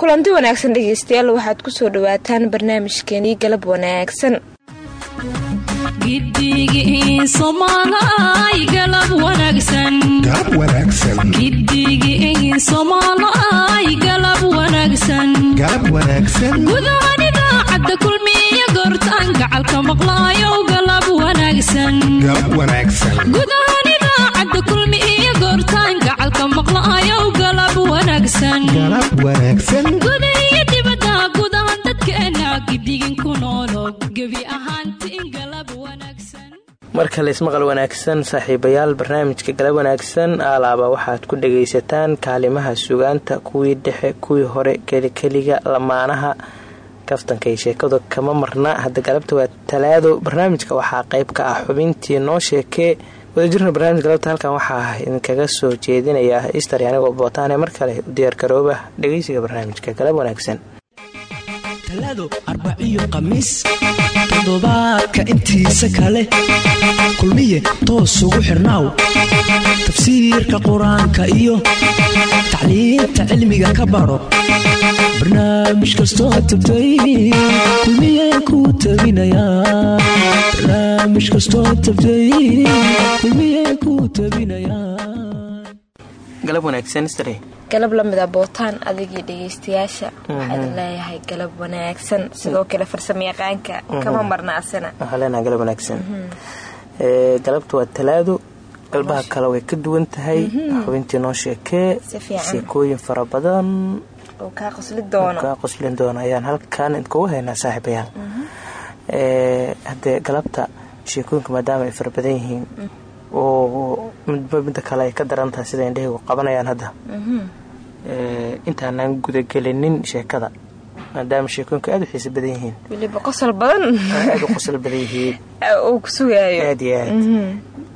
kulanti wanaagsan dhegeystayaal waxaad ku soo dhawaataan barnaamijkeenii galab wanaagsan gudahan idaacadda kulmiya goortaan gacalka maqlaayo galab wanaagsangudahan idaacadda kulmi iyo goortaan gacalka maqlaayo galab wanaagsangudahiyo dibadda gudahan dadkeena gidigin ku noolo gebi ahaantiin galab wanaagsan mar kale ismaqal wanaagsan saaxiibayaal barnaamijka galab wanaagsan alaaba waxaad ku dhagaysataan kaalimaha sugaanta kuwii dhexe kuwii hore kelikeliga lamaanaha. Kaftanka iyo sheekadu kama marna hadda galabta waa talaado. Barnaamijka waxaa qayb ka ah xubintii noo sheekee. Wadajirna barnaamij galabta halkan waxaa idinkaga soo jeedinaya istari anigoo bootaane mar kale u diyaargarooba dhageysiga barnaamijka galab wanaagsan talaado arbaciyo khamiis toddobaadka intiisa kale. Kulmiye toos ugu xirnaaw. Tafsiirka qur'aanka iyo tacliinta cilmiga ka baro. Barnaamij kastoo tabtay kulmiye kuu tabinayabarnaamij galab lamida bootaan adigii dhegeystayaasha. Waxaa idin leeyahay galab wanaagsan sidoo kale farsamayaqaanka kama marnaasana waxaa leenaha galab wanaagsan. Galabta waa talaado. Galbaha kale way ka duwan tahay. Xubintii noo sheekee sheekooyin fara badan. Kaa qoslin doono. Ayaan halkan idinkugu haynaa saaxiibayaal. Hadee galabta sheekooyinka maadaama ay fara badan yihiin oo midba midda kale ay ka daran tahay sida indhahaygu qabanayaan hadda intaanaan gudagelinin sheekada maadaama sheekooyinku aad u xiisa badan yihiin. Weliba qosol badan. Aad u qosol badan yihiin. Uu ku sugaayo aad iyo aad.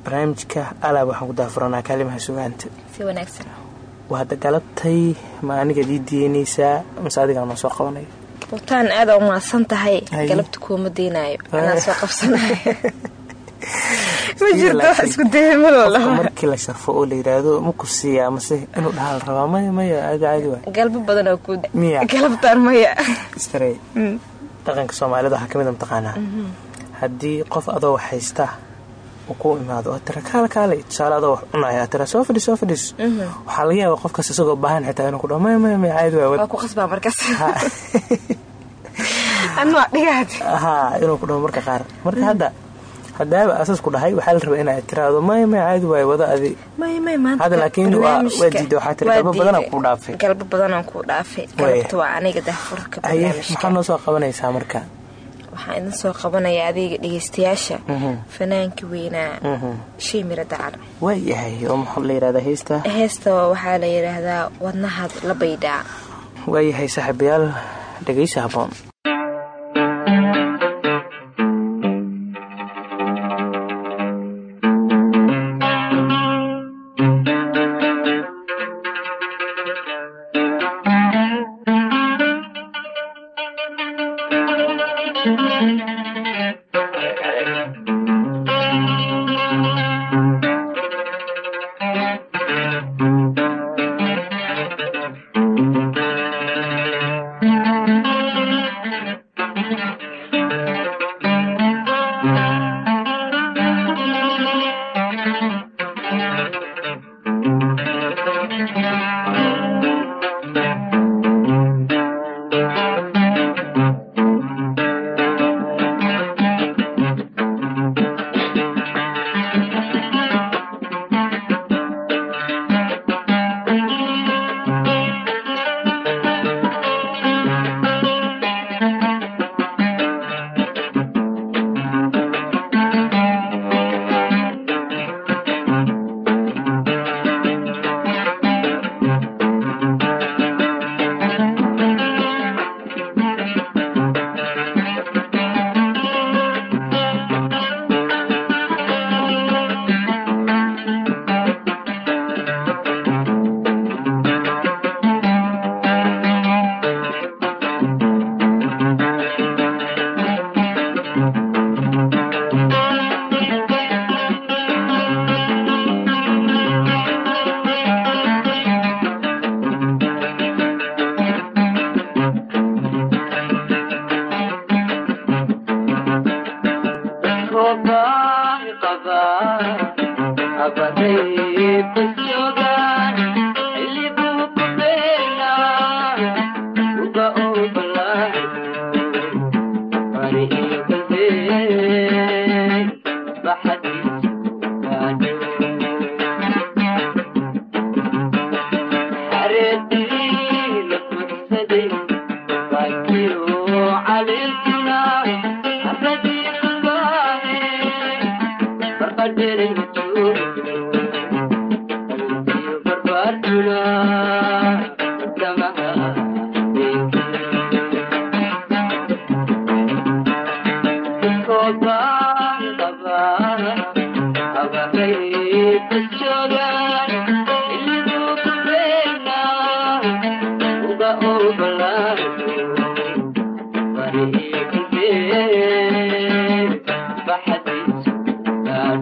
Barnaamijka alaab waxaan ku daafuranaa kaalimaha sugaanta si wanaagsan. Waa hadda galabtay ma anigaad ii diinaysaa mase adigaa noo soo qabanaya butaan aada umahadsan tahay galabta kuuma deynayo anaa soo qabsanayo ma jirto isku daymaloo markii la sharfo oo la yiraahdo maku siiyaa mase inuu dhahaa la rabaa maya maya aadi caadi waay galbo badanoo ku galabtaan maya istarey dhaqanka soomaalida waxaa ka mid a mataqaanaa. Haddii qof adoo wax haysta uu ku imaado oo tira kaala kaalay tusaale adoo wax cunaya tira soo fadhis soo fadhis waxaa laga yaabaa qofkaas isagoo baahan xitaa inuu ku dhaho maya maya maya caadi waa ku qasbaa markaas. Haa inuu ku dhaho marka qaar. Marka hadda hadaaba asaasku dhahay waxaa la rabaa inaad tiraado may may caadi waay wada adi hadda laakiin waa diida waxaa tiri galbo badanaa kuu dhaafay. Galbo badanaan kuu dhaafay. Galabta waa aniga dahfurka aye maxaa noo soo qabanaysaa marka? Waxaan idin soo qabanaya adiga dhegeystayaasha. Fanaanka weynaa shey miro dacar waayahay oo maxaa la yirahdaa heesta? Heesta waxaa la yidhaahdaa wadnahaad la baydhaa waayahay saaxiibayaal dhegeysi haboon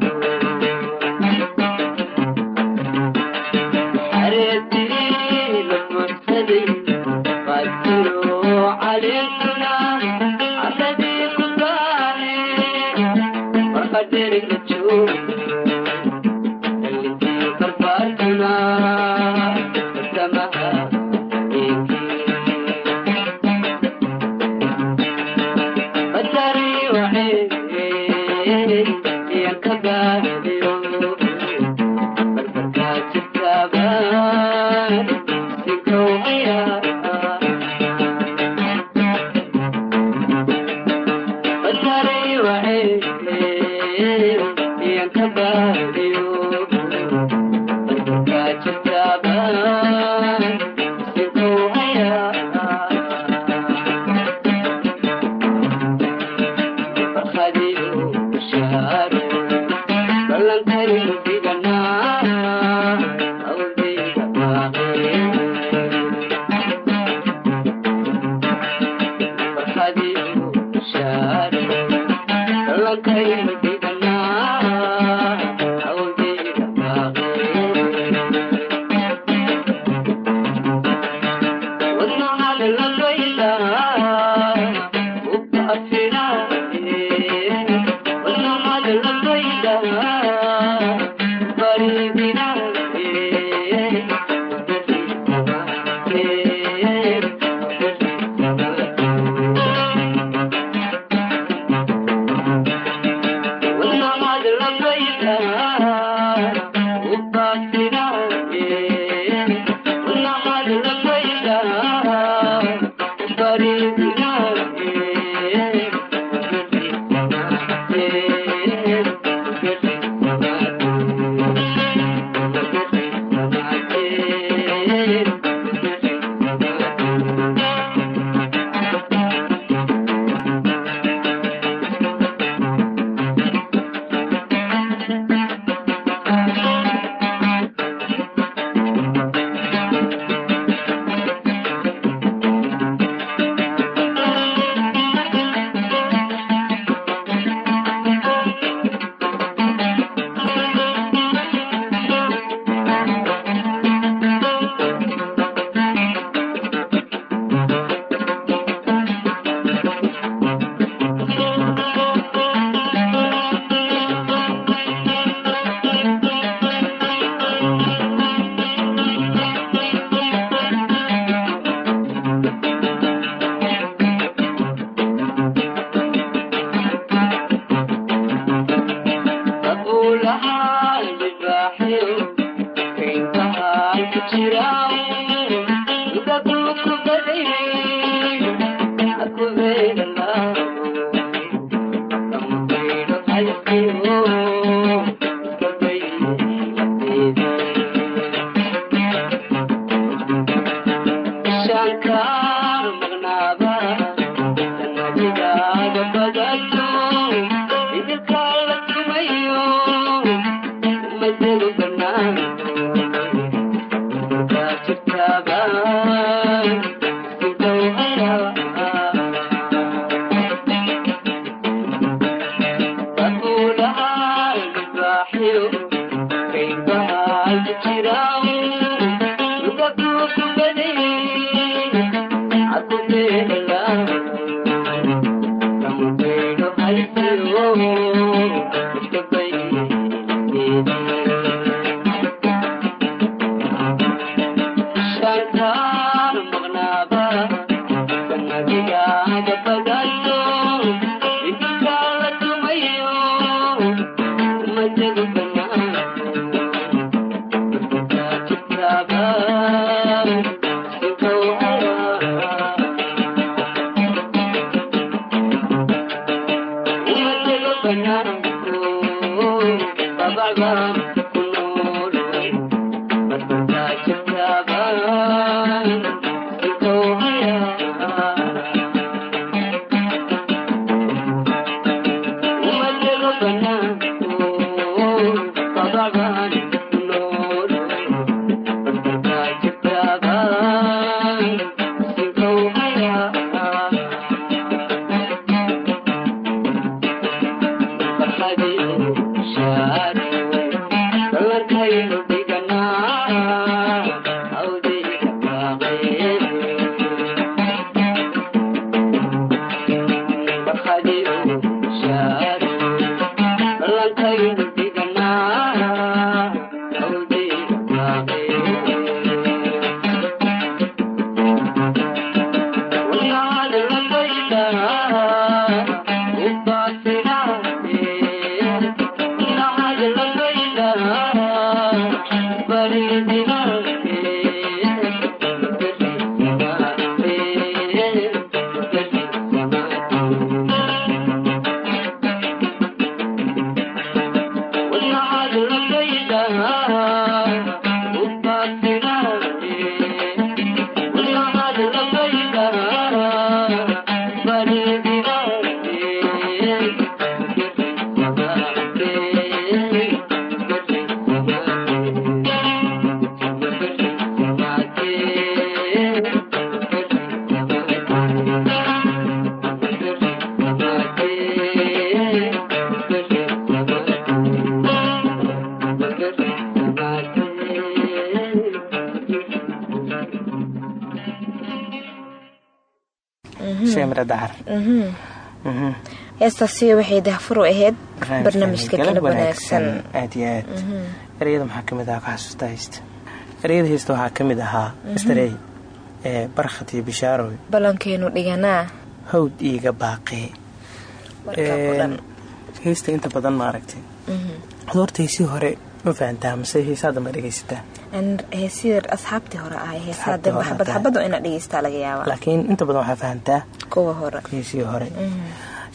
Thank you. Heestaasi waxay dahfur u ahayd barnaamijka galab wanaagsan aad iyo aad. Ereyada maxaa ka mid ahaa ka xasuusta haysta ereyada haysta waxaa ka mid ahaa starey ee barkhad iyo bishaaroy balankeenu dhiganaa hawd iiga baaqee haysta inta badan ma aragtay ad horta heysii hore ma fahantaa mase heesaada ma dhegaysataa? Heesii asxaabtii hore ahay Asxaabtii heesaada hore xabad tahay. xabad oo ina dhegeystaa laga yaabaa. Laakiin inta badan waxaa fahantaa kuwa hore. heysii hore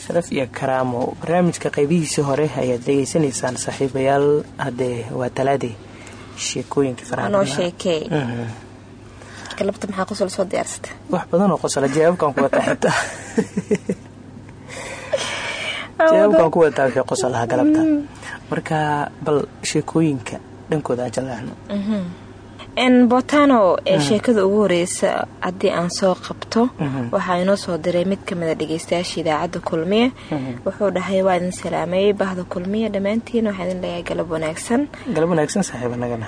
sharaf iyo karaamo. Barnaamijka qaybihiisii hore ayaad dhegaysanaysaan saaxiibayaal haddee waa talaadey sheekooyinkii faraha noo badnaa. sheekey Mhm. galabta maxaa qosol soo diyaarsata wax badan oo qosla jawaabkan ku wataa xitaa jawaabkan ku wataa wixii qosolaha galabta. Marka bal sheekooyinka dhankooda aan jaleecno n botano ee sheekada ugu horeysa haddii aan soo qabto waxaa inoo soo diray mid kamida dhegeystayaasha idaacadda kulmiye. Wuxuu dhahay waa idin salaameeyey bahda kulmiye dhammaantiin waxaa idin leeyahay galab wanaagsan. Galab wanaagsan saaxiib anagana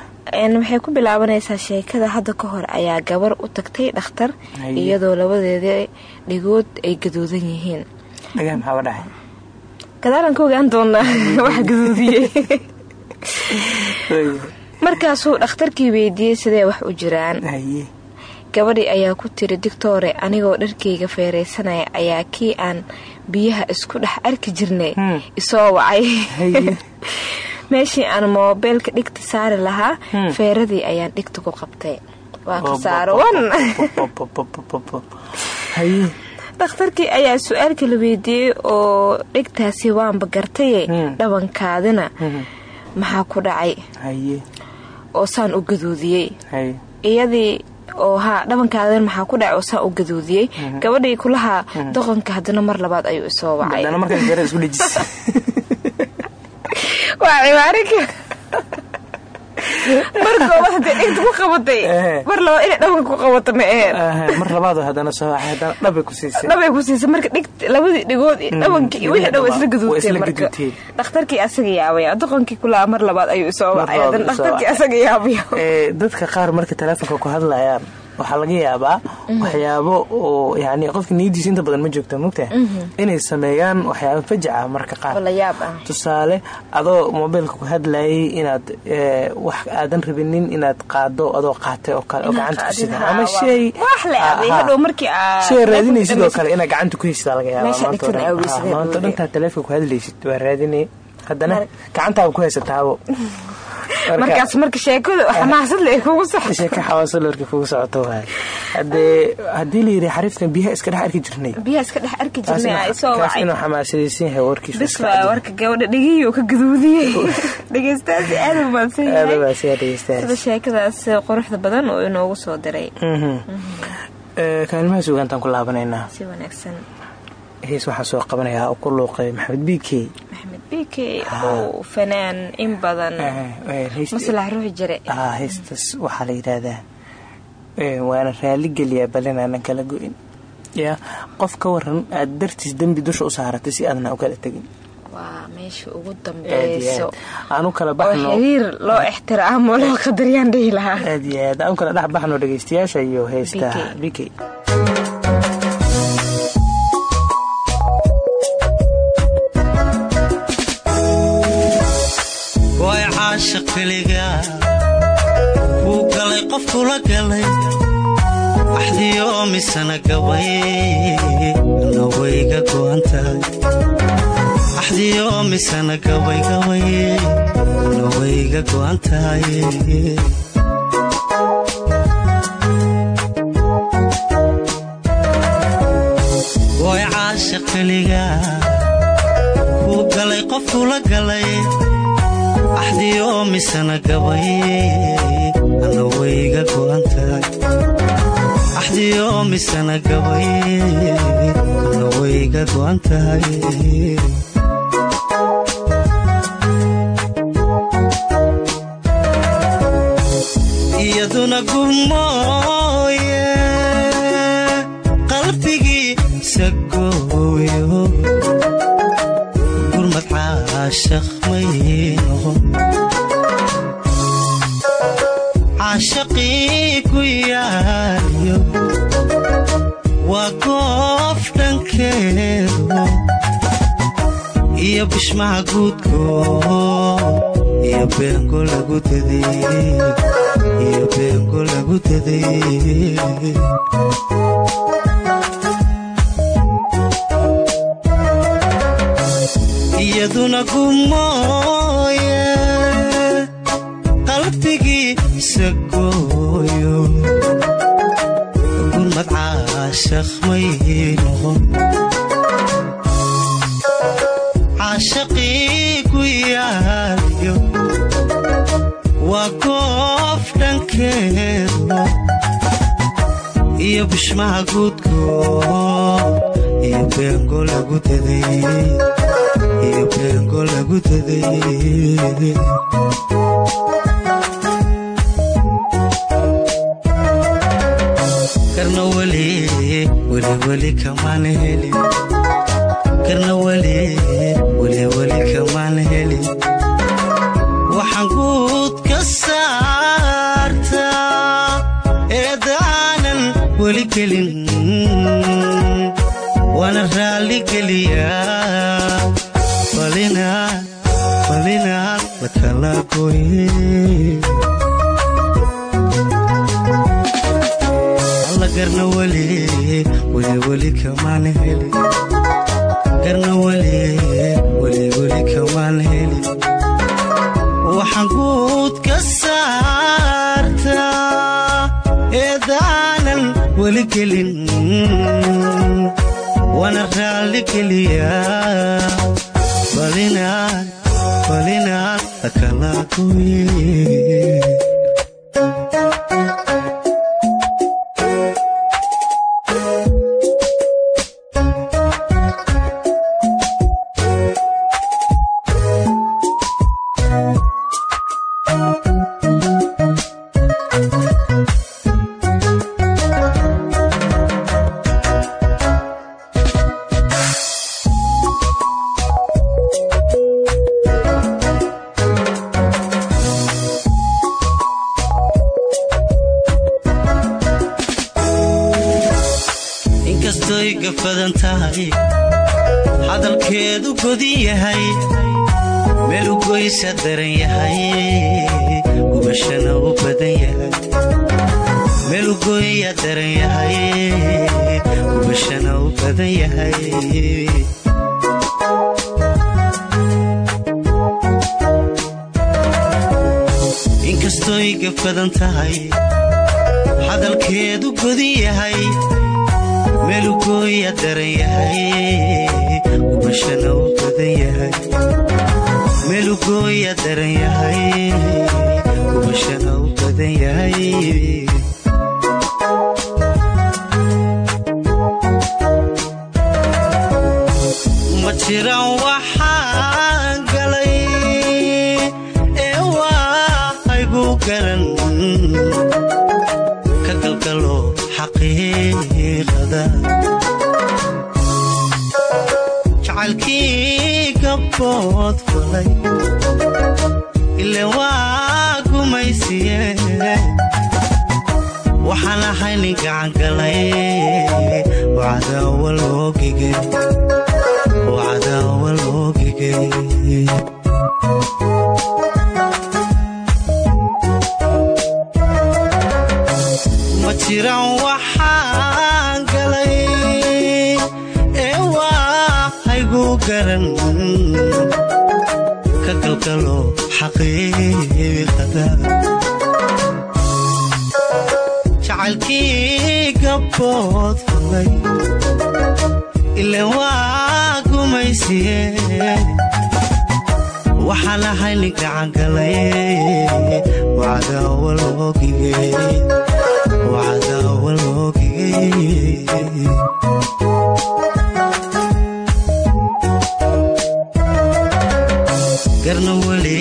n waxay ku bilaabanaysaa sheekada hadda ka hor ayaa gabar u tagtay dhakhtar iyadoo labadeeda dhigood ay gaduudan yihiin. Gadaalan ka ogaan doonaa wax gaduudiyey markaasuu dhakhtarkii weydiiyey sidee wax u jiraan? Gabadhii ayaa ku tiri digtoore anigoo dharkayga feeraysanaya ayaa kii aan biyaha isku dhex arki jirnay. Hmm. isoo wacay. Meeshii aan moobeelka dhigta saari lahaa feeradii ayaan dhigta ku qabtay. Waa khasaaro wan. Dhakhtarkii ayaa su'aalka la weydiiyey oo dhigtaasi waanba gartaye Hmm. dhabankaadina. Maxaa ku dhacay oo saan u gaduudiyey iyadii oo haa dhabankaadina maxaa ku dhacay oo saan u gaduudiyey gabadhii kulahaa doqonka haddana mar labaad ayuu isoo wacay haddana markan jare isku dhejis waa cibaarika mar koobaad hadday dhigta ku qabatay Ehe. mar labaad inay dhabanka ku qabato ma aheen Aha, mar labaad haddana soo wacay haddana dhabay ku siisay. Dhabay ku siisay. Marka labadii dhigood iyo dhabankii iyo wixii dhan waa isla isla marka. dhakhtarkii asaga yaabaya doqonkii kulaa mar labaad ayuu isoo wacay. asaga yaabaya Ee, dadka qaar marka teleefonka ku hadlayaan waxaa laga yaabaa waxyaabo oo yani qofka niyadiisa inta badan ma joogta mugta inay sameeyaan waxyaabo fajaca marka qaar. Ah. Tusaale adoo mobiilka ku hadlayay inaad ee, wax aadan rabinin inaad qaado adoo qaatay oo kale oo gacanta ku sida. ama shay wax la yaabay. Aha. hadhow markii aa shay raadinay sidoo kale inaad gacanta ku haysataa laga yaabaa Meesha maanta oo dhigtana dhan. awgeysida Ah, maanta buude. dhantaa teleefonka ku hadlaysid waa raadinay haddana gacantaaba ku haysataabo Marka- markaas marka sheekada xamaasad le ay kugu socoto sheeka xawaasalorka kugu socoto waay hadee haddii layidhi xariifkan biyaha iska dhex arki jirnay. Biyaha iska dhex arki kaas jirnay aa inuu- xamaasadaysan yahay cadi. warka gabadha dhigihii oo ka gaduudiyey dhegeystaasi aada yahay. Waasiyaa sida dhegeystayaal sheekadaas quruxda badan oo inoogu soo diray. Kaalimaha sugaantaan ku laabanaynaa. Si wanaagsan hees waxaa soo qabanayaa oo ku luuqay maxamed biikey maxamed bike oo fanaan in badan. Maslax ruuxi jire ah heestaas waxaa la yidhaahdaa. Eh, waana raali geliyaa balinaanan kala go-in. Yaa qof ka waran aad dartiis dembi dusha u saaratay si aadna u kala tegin. Waa meesha ugu aad iyo dambeyso aad. Aan u kala baxno xiriir loo ixtiraamo loo qadariyaan dhihi lahaa. Aad iyo aad. Aan u kala dhex baxno dhegeystayaasha iyo heesta BK. bikey galay axdiyo misana gabay na wayga go'an tahay way caashaq keliga kuu galay qof kula galay. Axdiyo misana gabay ana wayga go'an tahay axdiyo misana gabay ana wayga go'an tahay waa goof dhankeedu iyo bishmaha guudko iyo beengo lagu daday iyo beengo lagu daday iyaduna gumooye qalbigiisa gooyo gurmad caashaq may noqon caashaqii ku yaaliyo waa goof dhankeedu iyo bishmaha guudko iyo beengo lagu daday iyo beengo lagu daday weli weli kamaan helin waxaan guud ka saartaa eedaanan weli gelin waana raalli geliyaa falinaan falinaan la kala ma jiraan waxaan galay ee waaygu garan. Ka galgalo xaqiiqada. Jacalkii gabbood falay ile waa gumaysiye. Waxaan ahay nin gacangalay wacdaawa loogigay gabbood falay ile waa gumaysiye waxaan ahay nin gacangalay wacdaawa loogigay garna weli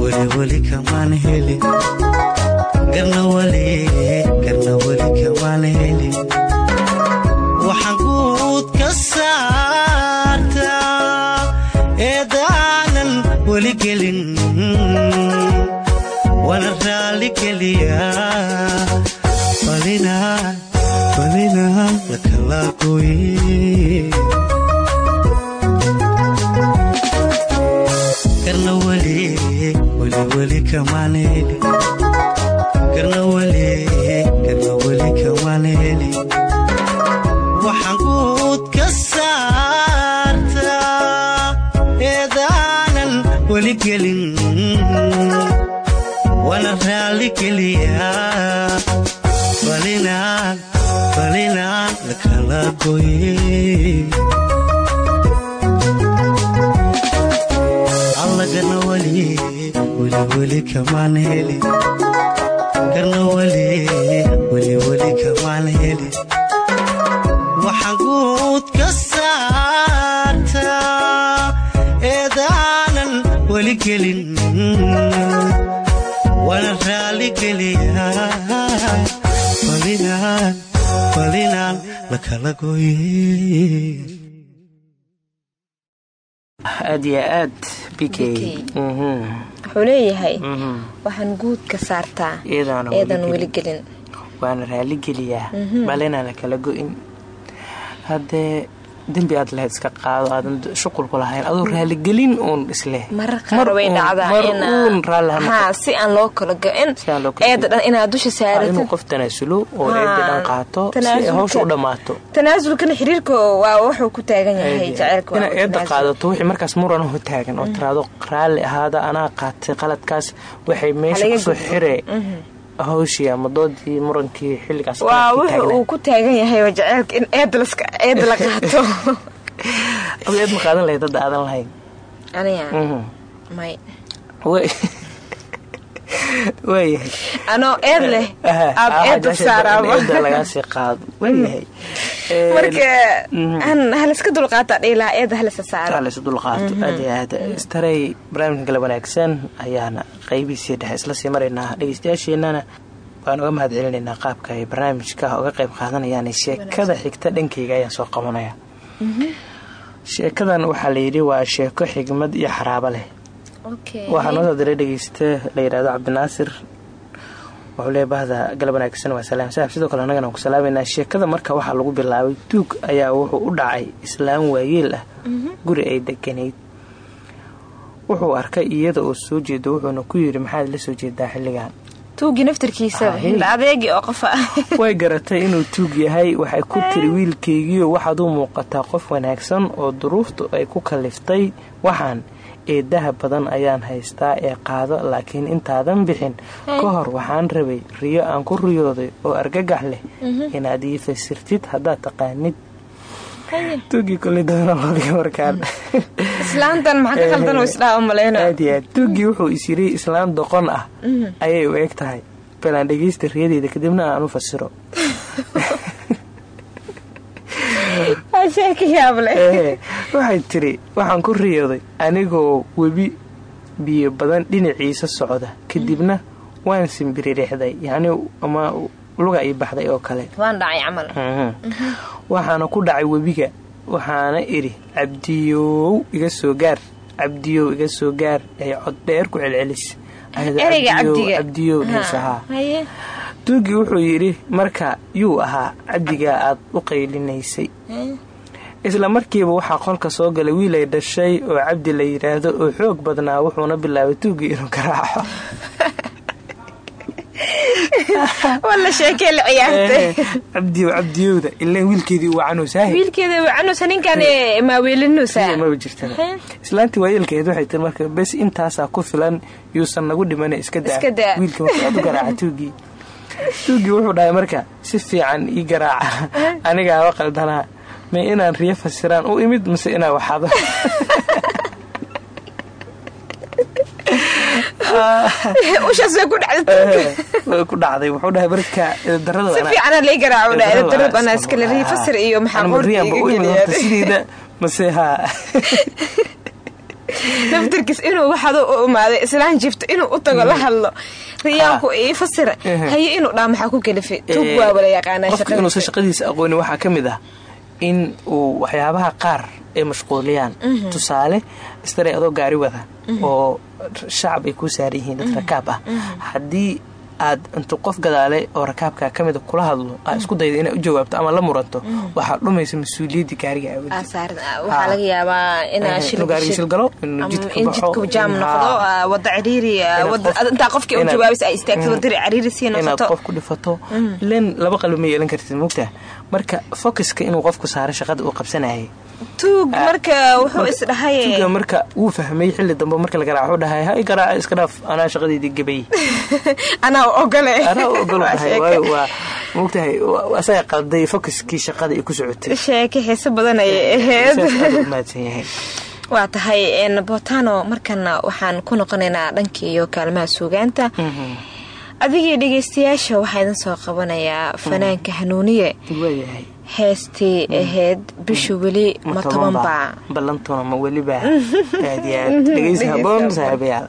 weli weli kamaan helin garna weli wana raalli geliyaa falinaan falinaan lakala gooye garna weli weli weli waxaan guud ka saartaa eedaanan weli gelin. Wana raalli geliyaa falinaan lakala gooye aad iyo aad BK. wuxuu leeyahay waxaan guud ka saartaa eedan weli gelin. waana raali geliyaa. Balena la kala go-in. Haddee dembi aad lahayd iska qaado aadan shuqulku lahayn adoo raaligelin uun isleh marar qaar way uun- noqo. haa si aan loo kala go-in Si aan loo kala eeda dhan inaad dusha Waa inuu saaratin qof tanaasulo oo dhan qaato si ay hawsha u dhammaato. tanaasulkana xiriirka waa wuxuu ku taagan yahay inaad eedda qaadato wixii markaas muranaho taagan oo tiraado raalli ahaada anaa qaatay qaladkaas waxay meesha ku soo gudbo. Hawshii ama doodii murankii xilligaas waa wuxuu uu ku taagan yahay waa jaceylka in laska- eeda la qaato. Adigu eed ma qaadan lahayd hadda aadan lahayn aniga Mhm. may Way- waayahay anoo eed leh Aha, aad aha, eeda jaasha saaraaba eedda lagaa sii qaado. Waayahay Ee, marka mhm. han haliska dulqaata dhiilaa eeda halisa saaro laysu dulqaato aad iyo aad. Istarey barnaamijka kale wanaagsan ayaana qaybiisii dhexe isla sii maraynaa dhegeystayaasheenana waan uga mahad celinaynaa qaabka ay barnaamijka uga qayb qaadanayaan. Sheekada xigta dhankayga ayaan soo qabanaya. Sheekadan waxaa layidhi waa sheeko xigmad iyo xaraabo leh waxaa noo soo diray dhegeyste la cabdinaasir wuxuu leeya bahda galab wanaagsan waa salaam. Saaxib sidoo kale annagana ku salaabaynaa sheekada marka waxaa lagu bilaabay duug ayaa wuxuu u dhacay islaam waayeel ah. Guri ay deganayd. Wuxuu arkay iyada oo soo jeedo wuxuuna ku yidhi maxaad la soo jeedaa xilligan? Ah, qofa way garatay inuu tuug yahay. Waxay ku tiri wiilkaygiio waxaad u muuqataa qof wanaagsan oo duruuftu ay ku kaliftay. Waxaan eedaha badan ayaan haystaa ee qaado laakiin intaadan bixin. Ka hor waxaan rabay riyo aan ku riyooday oo argagax leh. Inaad ii fasirtid haddaad taqaanid. Tuugii wuxuu is yiri islaan doqon ah. Ayay u eg tahay. Balaan dhegeysta riyadeeda kadibna aan u fasiro Ee, waxay tiri waxaan ku riyooday anigoo webi biyo badan dhinaciisa socda. Kadibna waan simbiririxday yacni ama luga ii baxday oo kale. Waan dhacay camal. Mhm. waxaana ku dhacay webiga waxaana idhi cabdiyow iga soo gaar cabdiyow iga soo gaar ay cod dheer ku celcelis. Ayada ereyga cabdiyow- cabdiga. cabdiyow dhiis Ha, ahaa haye. Tuugii wuxuu yidhi marka yuu ahaa cabdigaa aad u qaylinaysay isla markiiba waxaa qolka soo galay wiil ay dhashay oo cabdi la yidhaahdo oo xoog badnaa wuxuuna bilaabay tuugii inuu garaaco cabdiyow cabdiyowda ilaan wiilkeedii uu canuusaahi wiilkeeda wacanusa ninkan ee maaweelinuusa maba jirtaba Hee? islaantii waayeelkeed waxay tiri marka bes intaasaa ku filan yuusan nagu dhimana iska daa. Wiilkii marka aad u garaaca tuugii tuugii wuxuu dhahay marka si fiican ii garaaca anigaaba qaldanaa ma inaan riyo fasiraan. U imid mase inaan waxado ku dhacday. Way ku dhacday. Wuxuu dhahay marka darada si fiicana lay garaaco dhaa darab anaa iskale rii fasir iyo maxaa qoorta riyaanba u iga imid horta geliyaa sideeda mase haa naftarkiis inuu waxaad u imaaday islaan jifto inuu u tago la hadlo. Riyaanku ii fasira. Ehe. haye inuu dhaa maxaa ku kalife? Tug waa wala yaqaanaa inuusan shaqadiisa. aqoonin waxaa ka mid ah in uu waxyaabaha qaar ay mashquuliyaan. Tusaale istaray adoo gaari wada oo shacab ay kuu saaran yihiin dad rakaab ah. Haddii aad intu qof gadaale oo rakaabka ka mida kula hadlo aad isku dayda inaad u jawaabto ama la muranto waxaad dhumaysa mas'uuliyaddii gaariga aawadi waxaa laga yaabaa inaa Ehe, shil inuu gaariga shil galo, inuu ama jidka in baxo, jidku jaam in- noqdo haa. ah, ah, Inaad wada- qof- intaa qofkii u inaad- jawaabaysa ay istaagto Mhm. waddada ciriiri sii inaad noqoto qof ku dhifato len laba qalbi ma yeelan kartid mugta marka focuska inuu qofku saaro shaqada uu qabsanayay tuug marka wuxuu isdhahay. marka wuu fahmay xilli dambe marka la garaaco wuxuu dhahay ha i garaaca iska dhaaf anaa shaqadeydii gabay. Anaa ogole. Anaa ogol Waa dhahay waayo waa mogtahay waa- asaga qalday focuskii shaqada ay ku socotay. Sheeke xiise badan ayay mahadsan yahay. Waa tahay een, botano markana waxaan ku noqonaynaa dhankii iyo kaalmaha suugaanta adigii dhegeystayaasha waxaa idin soo qabanayaa fanaanka hanuuniye. Heestii ahayd bishu weli ma toban baa. ballantuna ma weliba aad iyo aad. Dhegeysi haboon saaxiibayaal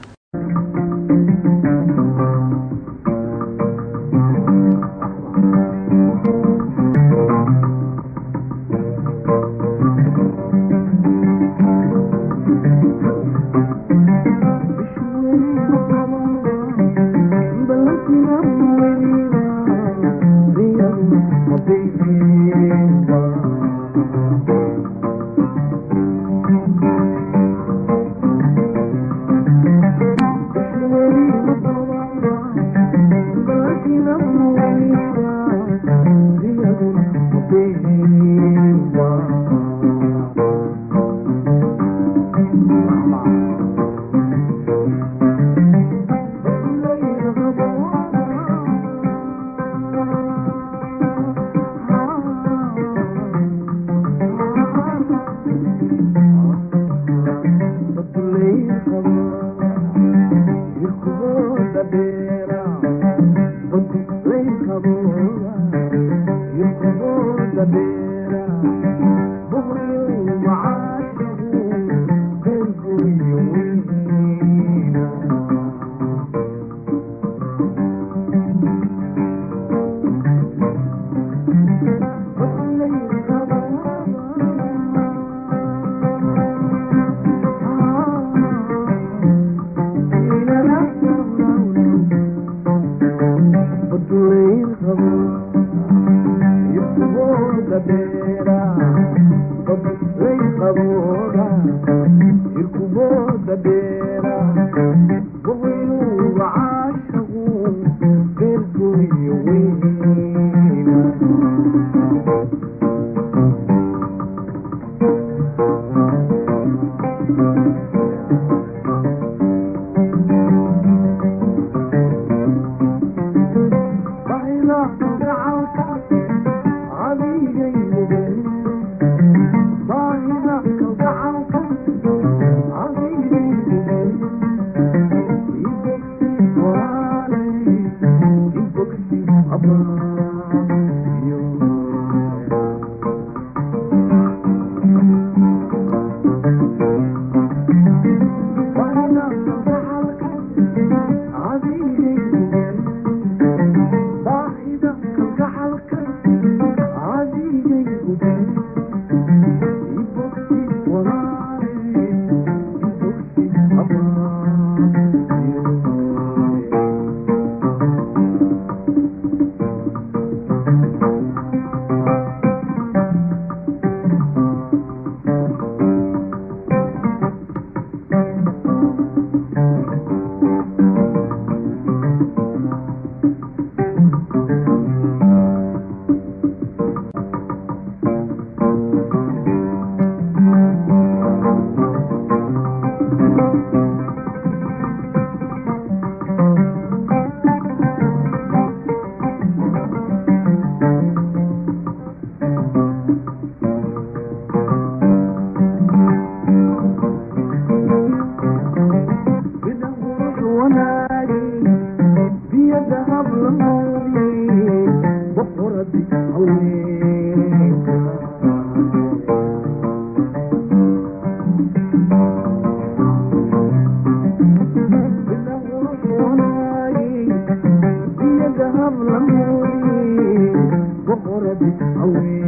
Allayleh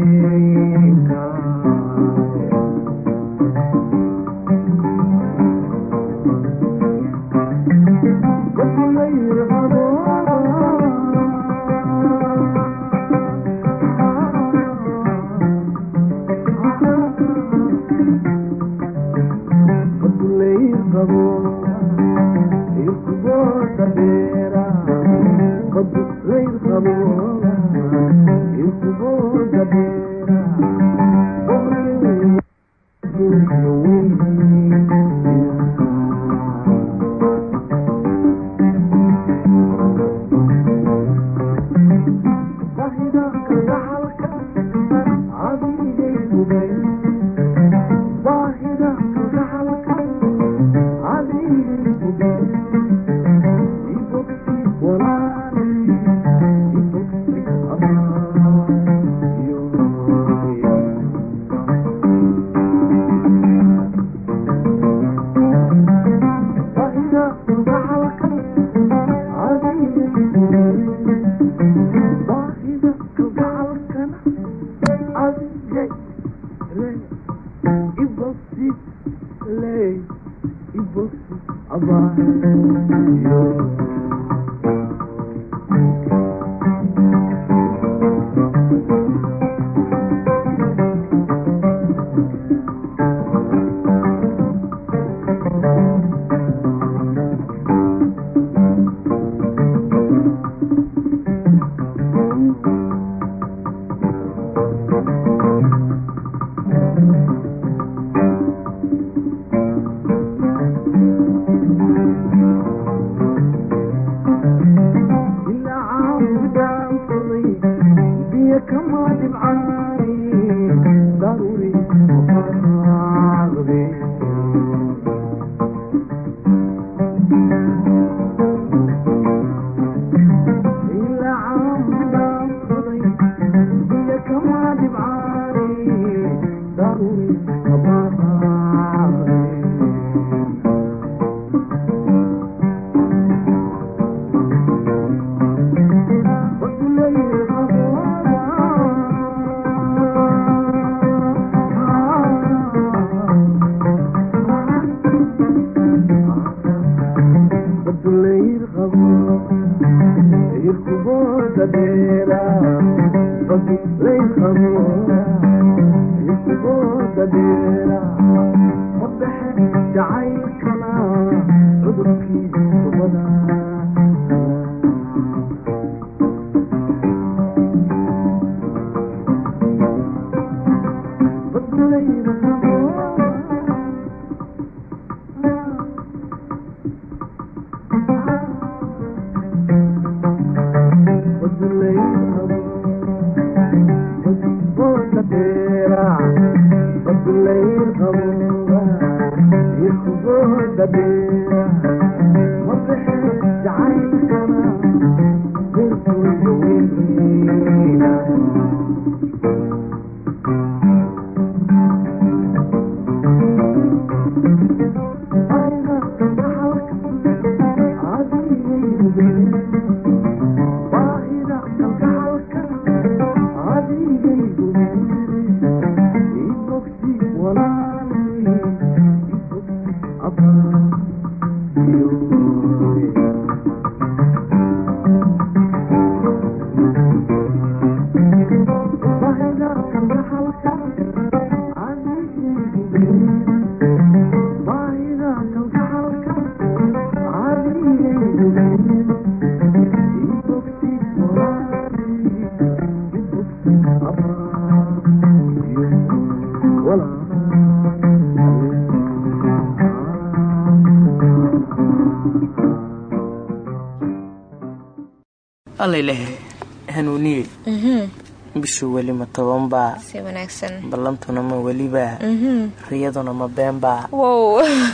tobanbaa si wanaagsan ballantuna ma welibaa Mhm. riyaduna ma beenbaa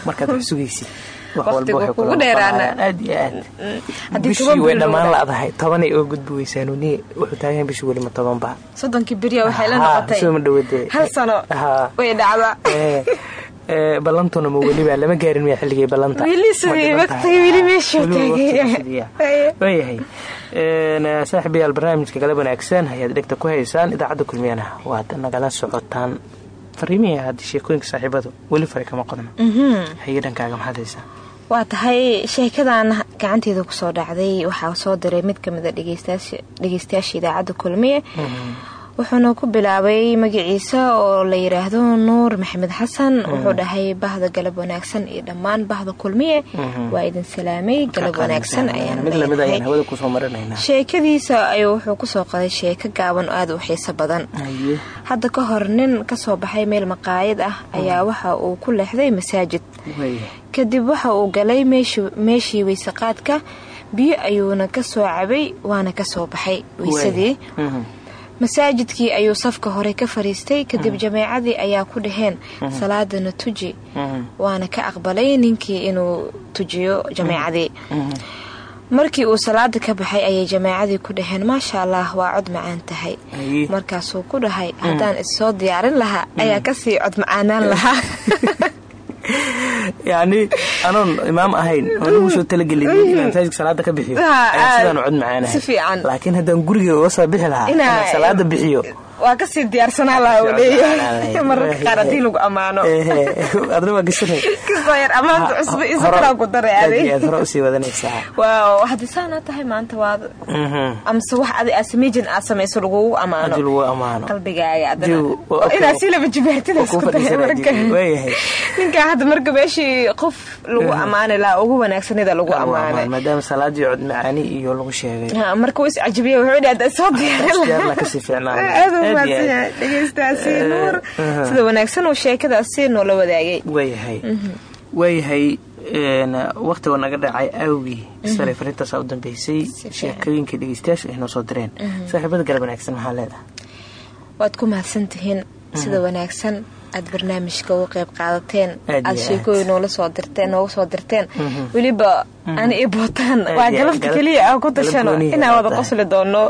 markaad wax sugaysid. Wax walba Waqtigu waxay kugu kula dheeraana. noqonayaan. aad iyo aad. Haddii bishii toban way dhammaan ladahay tobanay oo gudbi wuxuu taagan bishii waxay la noqotay. hal sano way ballantuna ma weliba lama gaarin miya xilligii ballanta? Sidii ah. Waayahay Een, saaxiibayaal barnaamijka galab wanaagsan ayaad dhegta ku haysaan idaacadda kulmiyana waad nagala socotaan. Fariimihii hadda sheekooyinka saaxiibadu weli fari kama qodno haye dhankaaga maxaad haysaa waa tahay sheekadan gacanteeda ku soo dhacday waxaa soo diray mid ka mid a dhegeystayaasha idaacadda kulmiye wuxuuna ku bilaabay magaciisa oo la yiraahdo nuur maxamed xasan. Wuxuu dhahay bahda galab wanaagsan iyo dhammaan bahda kulmiye. Waa idin salaamay galab wanaagsan sheekadiisa ayuu wuxuu ku soo qaday sheeko gaaban oo aada u xiiso badan. Hadda ka hor nin ka soo baxay meel maqaayad ah ayaa waxa uu ku leexday masaajid. Kadib waxa uu galay meeshi- meeshii weysaqaadka. Biyo ayuuna ka soo cabay waana ka soo baxay weysadii. Masaajidkii ayuu safka hore ka fariistay kadib jameecadii ayaa ku dhaheen salaadana tuji. Mhm. waana ka aqbalay ninkii inuu tujiyo jameecadii. Markii uu salaada ka baxay ayay jameecadii ku dhaheen maasha allah waa cod macaan tahay. Markaasuu ku dhahay haddaan issoo diyaarin lahaa ayaa ka sii cod macaanaan lahaa yacni anoon imaam ahayn oon ugu soo talagelin inaan masaajidka salaada ka bixiyo. Haa, ayaan sidaan cod macaanahay laakiin haddaan guriga uga soo bixi lahaa Inaa- inaan salaada bixiyo waa ka sii diyaarsanaa Cod leeyahay mararka qaar haddii lagu ammaano ammaanta cusbo iyo sakraa ku daray aad iyo adi. aad hore u sii wadanaysaa. Waaw haddii saanaa tahay maanta waad Mhm. amase wax adi asamejin aad samayso lagugu ammaano qalbigaaga laba jibaartida Waa ku isku tahay fadhiisanaa marka. jiw, waayahay. ninkaa hadda marka meeshii qof lagu ammaani lahaa ugu wanaagsanida lagu Lagu ammaano, ammaanay maadaama salaadii cod macaani iyo lagu sheegay. Ha, marka wuu iscajibiye wuxuu yidhi hadda soo Diyaar Eh, nuur. aha. sida wanaagsan uu sheekadaasi noola wadaagay. Waayahay waayahay een, waqtiga naga dhacay awgii sare farintaasa u dambeysay sheekooyinkai dhegeystayaashu ay noo soo direen. Saaxiibada galab wanaagsan maxaa leedahay? Waad ku mahadsantihiin sida wanaagsan aad barnaamijka uga qayb qaadateen. Aad sheekooyin noola soo dirteen nooga soo dirteen. Weliba ana i bootaan. Aad waa galabta Galab- keliya aan ku tashano inaan wada qosli doono.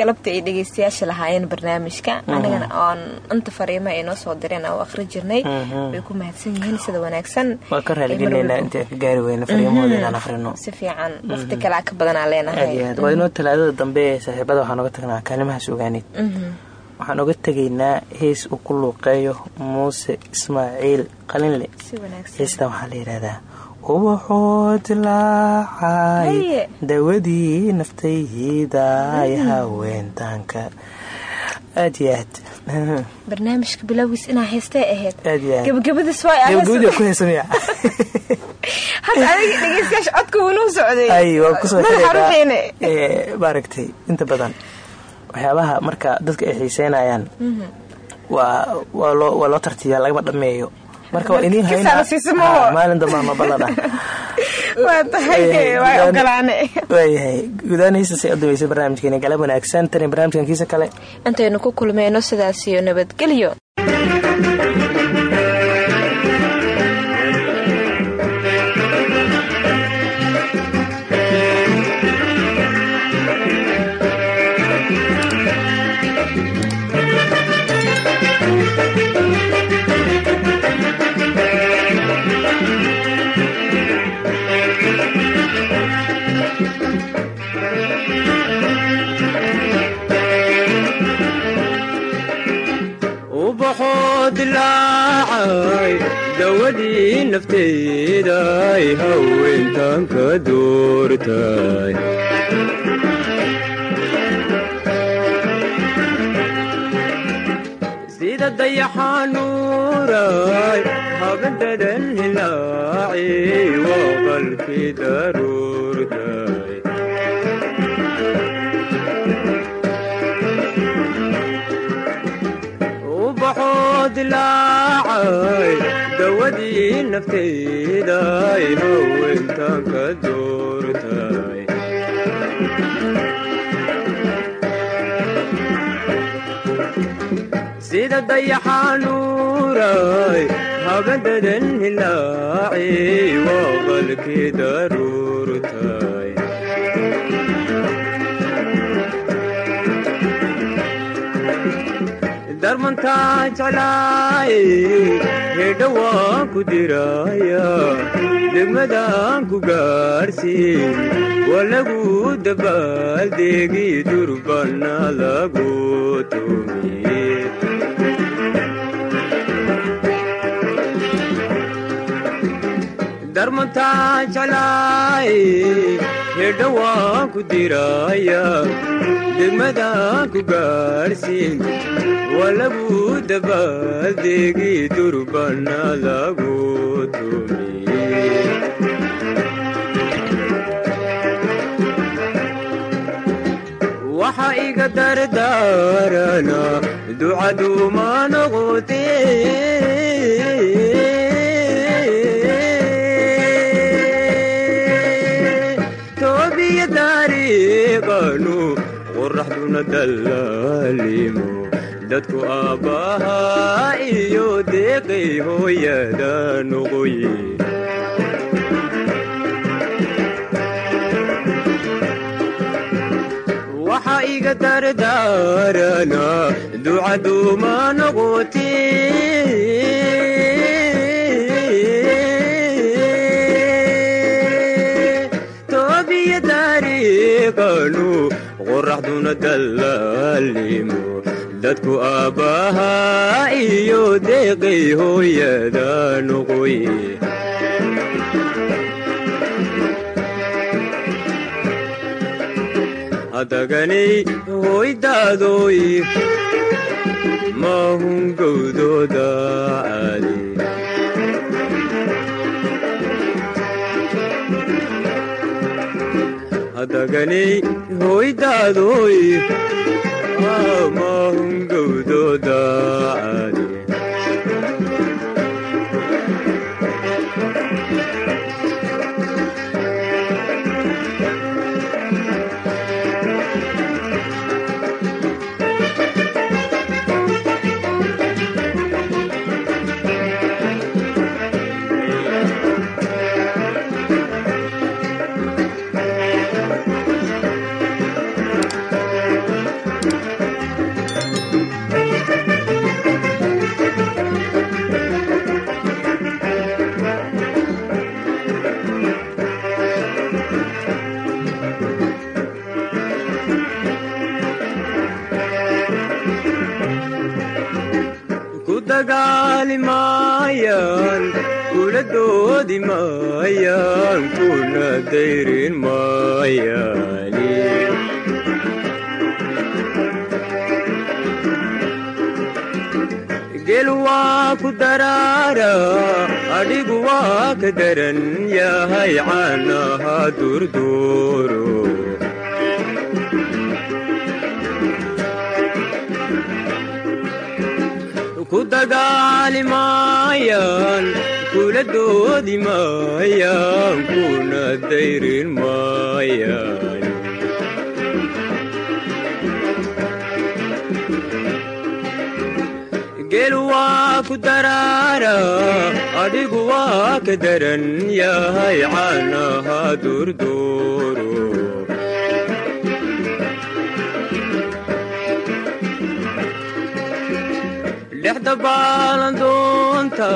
Galabta ay dhegeystayaasha lahaayeen barnaamijka. Anigana aan inta fariimo ay noo soo direen aan u akhri jirnay. Way ku mahadsan yihiin sida wanaagsan. Waa ka ay raaligelinaynaa mar walba- intii aan ka gaari weyna fariimahooda inaan akhrino si fiican waqti kalaa ka badanaa leenahay. Waa inoo talaadada dambe saaxiibada waxaan oga tagnaa kaalimahaas ogaaneed waxaan oga tegaynaa hees uu ku luuqeeyo muuse ismaaciil qalinle. Heestan waxaa la yidhaahdaa ubaxoo dilaacay Haye. dawadii naftayhiiday haweentanka. Aad iyo aad. Barnaamijka bilowgiis inaa heystay ahayd gabagabadiis waa gabagabadii ku heesamaya hadda adiga dhegeystayaasha codka wuu noo socday. Madaxa ruxiine Ee, maaragtay inta badan waxyaabaha marka dadka ay xiiseynayaan. Waa waa loo tartiibiyaa lagama dhameeyo. Marka waa idiin Kisaa haynaa la siisamaho. Haa, maalin dambaa ma ballan waa tahay waa ogolaane waayahay gudaanaysaasay udameysay barnaamijkeeni galab wanaagsan tani barnaamijkan kiisa kale. Intaynu ku kulmeyno sidaas iyo nabadgelyo dawadii nafteeday haweentan ka doortay sida dayaxanuuray habadadan hilaaci waa qalkii daruurtay dilaacay dawadii nafteeday haweentan ka doortay. Sida dayaxanuuray habadadan hilaaci waa qalkii daruurtay darmantaa jeclaay hedha waan ku diraya degmadaan ku gaarsiin waa lagu dabaaldegi durbana lagu tumiye darmantaa jeclaay hedha waan ku diraya degmadaan ku gaarsiin waa lagu dabaaldegi durbana dardaarana ducaduuma noqote dallaalimo dadku aabbahaa iyo deeqay hooyada noqoye waxa iga dardaarana ducaduuma noqote toobiya taariiqanu qoraxduna dallaalimo dadku aabbahaa iyo deeqay hooyada noqoye hadaganay hoydaadoy maahun gowdooda caadi hadaganay hoydaadoy maahun dagaali maayaan kula doodi maayaan kuna dayrin maayaani gel waa ku daraara adhigu waa ka daran yahay caanaha durduuro dagaali maayaan kula doodi maayaan kuna dayrin maayaan gel waa ku daraara adhigu waa ka daran yahay caanaha durduuro dhexda baalandoonta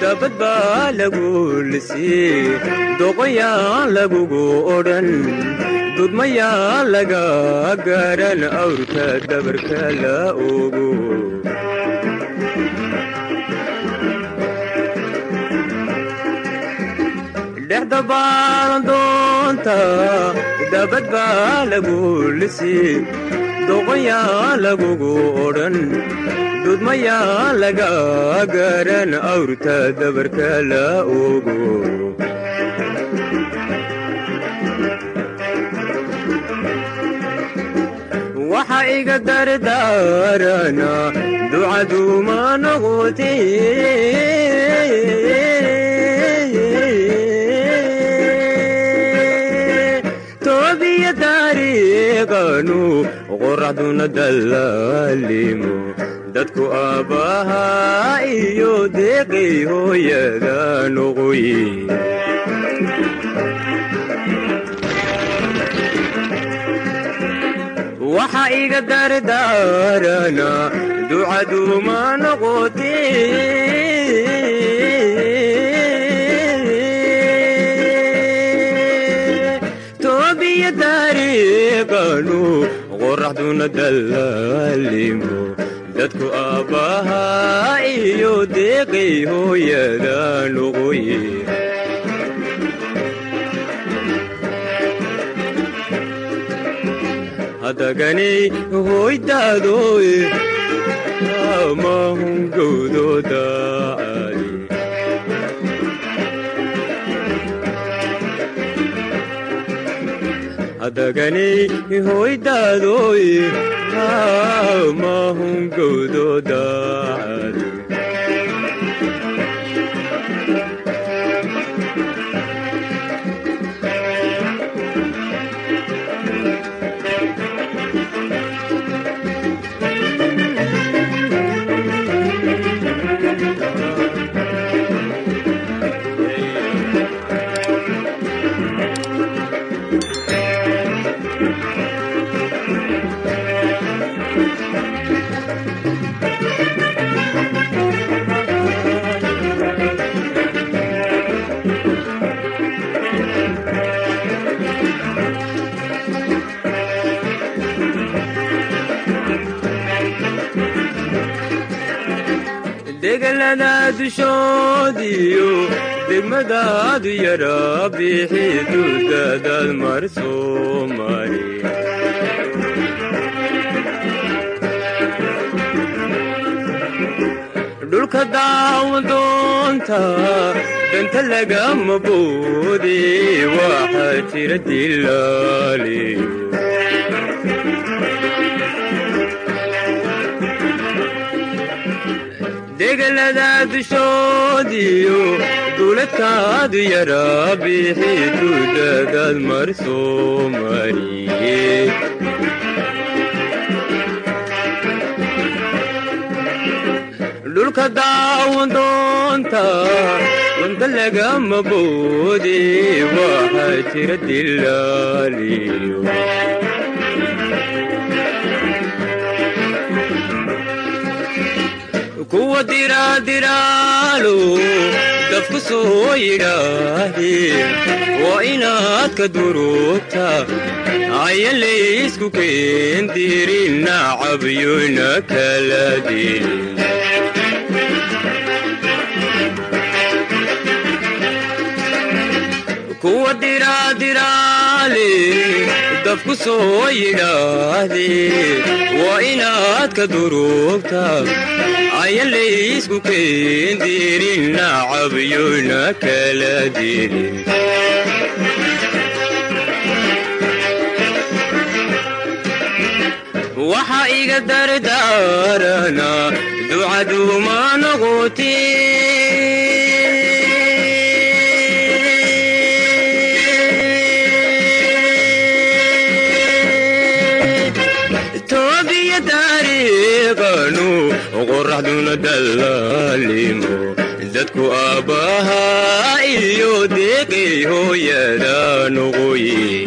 dabad baa lagu lisii doqoyaan lagugu odhan dudmayaan laga garan awrka dabarka la ogo dhexda baalandoonta dabad baa lagu lisii doqoyaa lagugu odhan dudmayaa laga garan awrta dabarka la ogo waxa iga dardaarana ducaduuma noqote toobiya taariiqanu qoraxduna dallaalimo dadku aabbaha iyo deeqay hooyada noqoye waxa iga dardaarana ducaduma noqote toobiya dariiqanu qoraxduna dallaalimo dadku aabbaha iyo deeqay hooyada noqoye hadaganay hoydaadoy amahungowdooda ali hadaganay hoydaadoy amahungowdooda ali degalada dushoodiyo degmadaadu yara bixi dudadaad mar soo mari dhulka daawadoonta danta lagama boode waxaa jira dilaaliyo degalada dushoodiyo duuladkaadu yara bixi dudadaad mar soo mariye dhulka daawadoonta wanta lagama boode waxaa jira dilaaliyo kuwa diraadiraalo dafku soo yidhaahdeen waa inaad ka durugta ayan laysku keendirin nacabyona kala dilin kuwa diraadiraale dafku soo yidhaahdeen waa inaad ka durugta ayan laysku keendirin nacabyona kala dilin waxa iga dardaarana ducaduma noqote toobiya dallaalimo dadku aabbaha iyo deeqay hooyada noqoye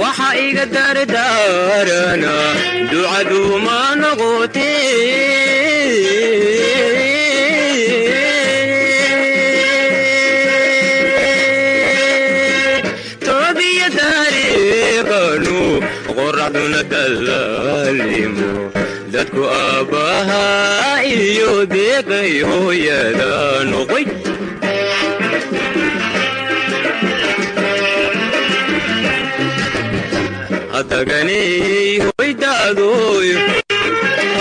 waxa iga dardaarana ducaduma noqote dallaalimo dadku aabbaha iyo deeqay hooyada noqoy hadaganay hoydaadoy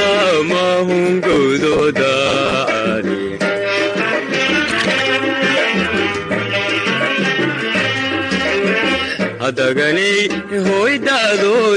amahungowdooda ali hadaganay hoydaadoy